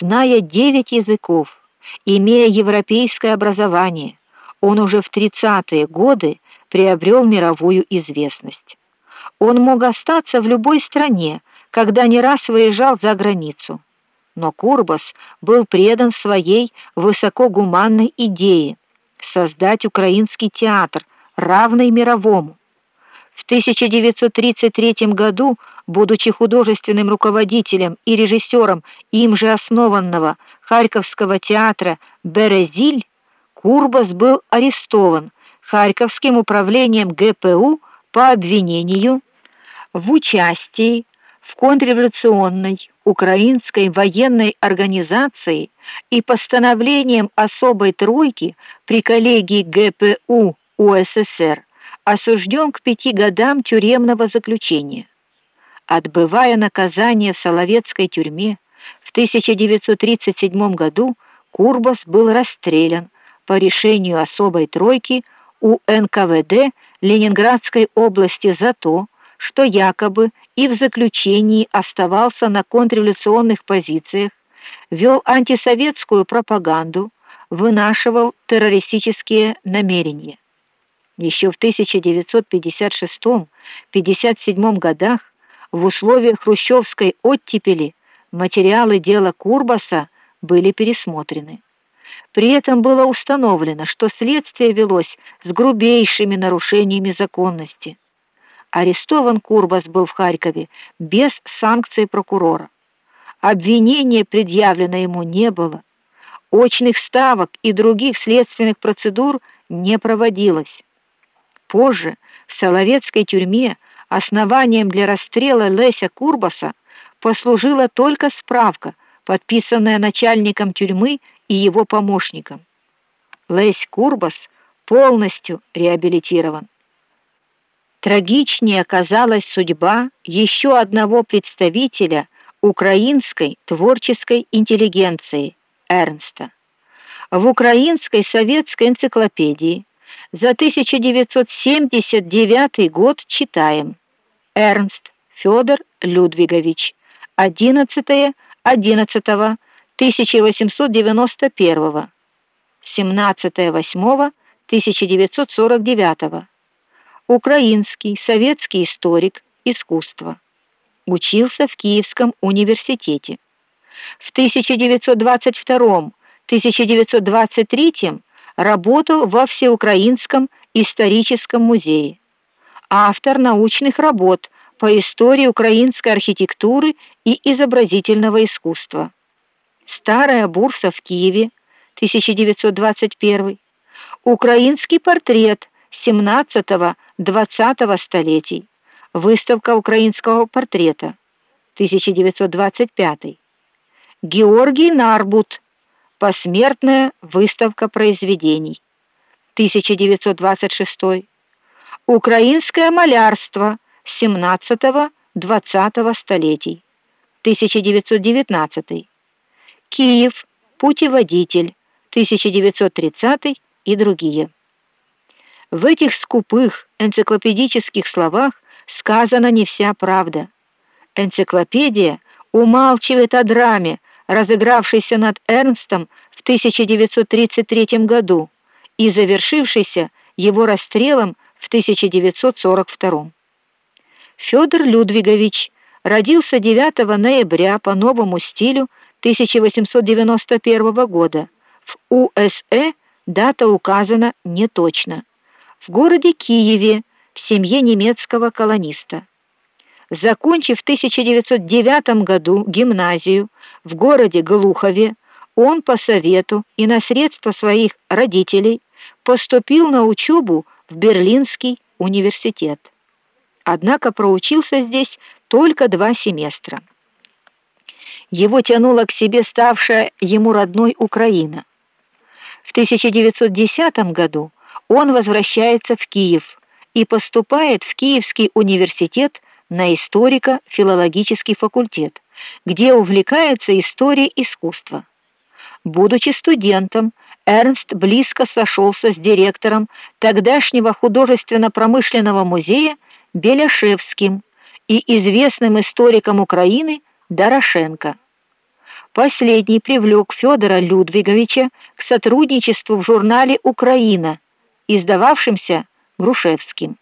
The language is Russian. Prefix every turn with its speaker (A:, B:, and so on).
A: Зная девять языков, имея европейское образование, он уже в тридцатые годы приобрел мировую известность. Он мог остаться в любой стране, когда не раз выезжал за границу. Но Курбас был предан своей высокогуманной идее создать украинский театр, равный мировому. В 1933 году, будучи художественным руководителем и режиссером им же основанного Харьковского театра Березиль, Курбас был арестован Харьковским управлением ГПУ по обвинению в участии в контрреволюционной украинской военной организации и постановлением особой тройки при коллегии ГПУ УССР осужден к пяти годам тюремного заключения. Отбывая наказание в Соловецкой тюрьме в 1937 году, Курбас был расстрелян по решению особой тройки у НКВД Ленинградской области за то, что якобы и в заключении оставался на контрреволюционных позициях, вел антисоветскую пропаганду, вынашивал террористические намерения. Еще в 1956-57 годах в условиях хрущевской оттепели материалы дела Курбаса были пересмотрены. При этом было установлено, что следствие велось с грубейшими нарушениями законности. Арестован Курбас был в Харькове без санкции прокурора. Обвинения предъявлено ему не было. Очных ставок и других следственных процедур не проводилось. Позже в Соловецкой тюрьме основанием для расстрела Леся Курбаса послужила только справка, подписанная начальником тюрьмы и его помощником. Лесь Курбас полностью реабилитирован. Трагичнее оказалась судьба еще одного представителя украинской творческой интеллигенции Эрнста. В украинской советской энциклопедии за 1979 год читаем: Эрнст Федор Людвигович 11 11 1891 17 8 1949 украинский советский историк искусства. Учился в Киевском университете. В 1922-1923 работал во Всеукраинском историческом музее. Автор научных работ по истории украинской архитектуры и изобразительного искусства. Старая бурса в Киеве 1921. Украинский портрет 17-20 столетий. Выставка украинского портрета 1925. Георгий Нарбут. Посмертная выставка произведений 1926. Украинское малярство 17-20 столетий 1919. Киев. Путеводитель 1930 и другие. В этих скупых энциклопедических словах сказана не вся правда. Энциклопедия умалчивает о драме, разыгравшейся над Эрнстом в 1933 году и завершившейся его расстрелом в 1942. Федор Людвигович родился 9 ноября по новому стилю 1891 года. В УСЭ дата указана неточно в городе Киеве в семье немецкого колониста. Закончив в 1909 году гимназию в городе Глухове, он по совету и на средства своих родителей поступил на учебу в Берлинский университет. Однако проучился здесь только два семестра. Его тянула к себе ставшая ему родной Украина. В 1910 году он возвращается в Киев и поступает в Киевский университет на историко-филологический факультет, где увлекается историей искусства. Будучи студентом, Эрнст близко сошелся с директором тогдашнего художественно-промышленного музея Беляшевским и известным историком Украины Дорошенко. Последний привлек Федора Людвиговича к сотрудничеству в журнале Украина, издававшемся Грушевским.